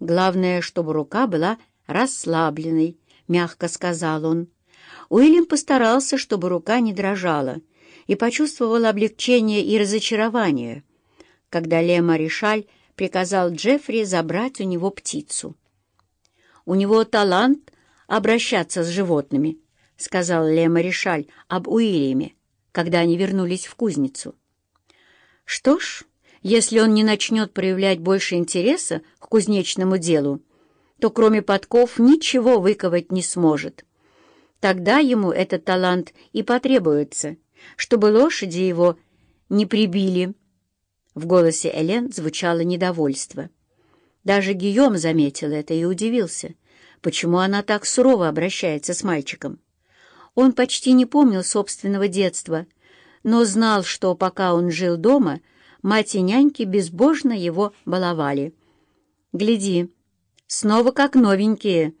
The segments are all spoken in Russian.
Главное, чтобы рука была расслабленной, — мягко сказал он. Уильям постарался, чтобы рука не дрожала, и почувствовал облегчение и разочарование, когда Лема Ришаль приказал Джеффри забрать у него птицу. «У него талант обращаться с животными», — сказал Лема Ришаль об Уильяме, когда они вернулись в кузницу. «Что ж, если он не начнет проявлять больше интереса к кузнечному делу, то кроме подков ничего выковать не сможет. Тогда ему этот талант и потребуется, чтобы лошади его не прибили». В голосе Элен звучало недовольство. Даже Гийом заметил это и удивился, почему она так сурово обращается с мальчиком. Он почти не помнил собственного детства, но знал, что пока он жил дома, мать и няньки безбожно его баловали. «Гляди, снова как новенькие!»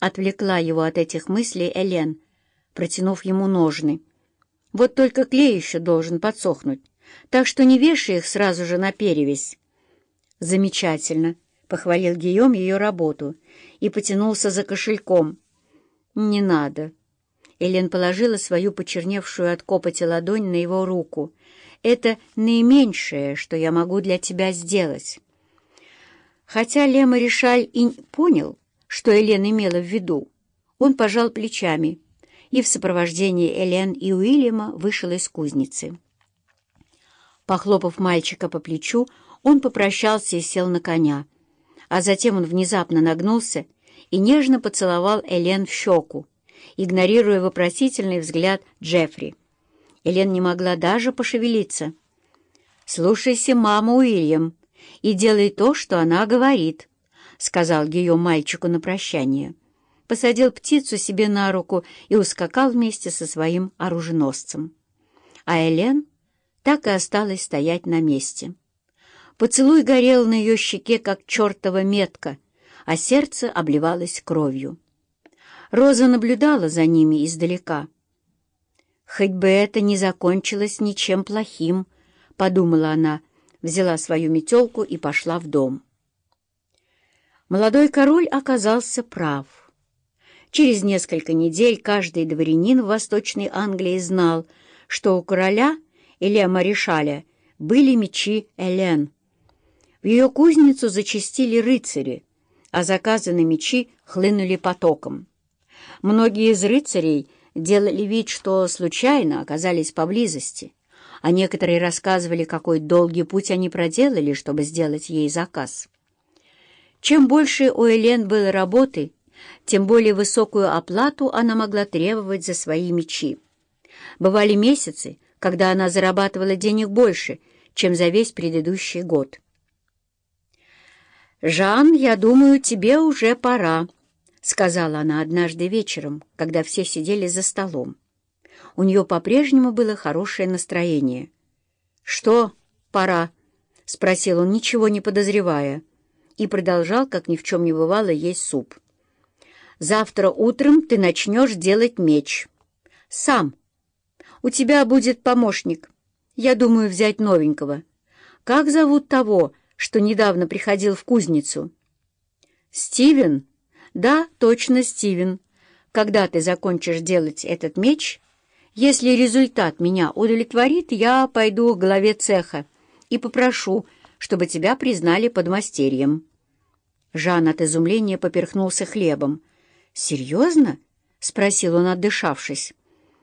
Отвлекла его от этих мыслей Элен, протянув ему ножны. «Вот только клей еще должен подсохнуть, так что не вешай их сразу же на перевязь». «Замечательно!» — похвалил Гийом ее работу и потянулся за кошельком. «Не надо!» Элен положила свою почерневшую от копоти ладонь на его руку. «Это наименьшее, что я могу для тебя сделать». Хотя Лема Ришаль и понял, что Элен имела в виду, он пожал плечами и в сопровождении Элен и Уильяма вышел из кузницы. Похлопав мальчика по плечу, он попрощался и сел на коня, а затем он внезапно нагнулся и нежно поцеловал Элен в щеку игнорируя вопросительный взгляд Джеффри. Элен не могла даже пошевелиться. «Слушайся маму Уильям и делай то, что она говорит», — сказал ее мальчику на прощание. Посадил птицу себе на руку и ускакал вместе со своим оруженосцем. А Элен так и осталась стоять на месте. Поцелуй горел на ее щеке, как чертова метка, а сердце обливалось кровью. Роза наблюдала за ними издалека. «Хоть бы это не закончилось ничем плохим», — подумала она, взяла свою метелку и пошла в дом. Молодой король оказался прав. Через несколько недель каждый дворянин в Восточной Англии знал, что у короля Илья Маришаля были мечи Элен. В ее кузницу зачастили рыцари, а заказы на мечи хлынули потоком. Многие из рыцарей делали вид, что случайно оказались поблизости, а некоторые рассказывали, какой долгий путь они проделали, чтобы сделать ей заказ. Чем больше у Элен было работы, тем более высокую оплату она могла требовать за свои мечи. Бывали месяцы, когда она зарабатывала денег больше, чем за весь предыдущий год. «Жан, я думаю, тебе уже пора», — сказала она однажды вечером, когда все сидели за столом. У нее по-прежнему было хорошее настроение. «Что, пора?» — спросил он, ничего не подозревая, и продолжал, как ни в чем не бывало, есть суп. «Завтра утром ты начнешь делать меч. Сам. У тебя будет помощник. Я думаю взять новенького. Как зовут того, что недавно приходил в кузницу?» «Стивен?» «Да, точно, Стивен. Когда ты закончишь делать этот меч, если результат меня удовлетворит, я пойду к главе цеха и попрошу, чтобы тебя признали подмастерьем». Жан от изумления поперхнулся хлебом. «Серьезно?» — спросил он, отдышавшись.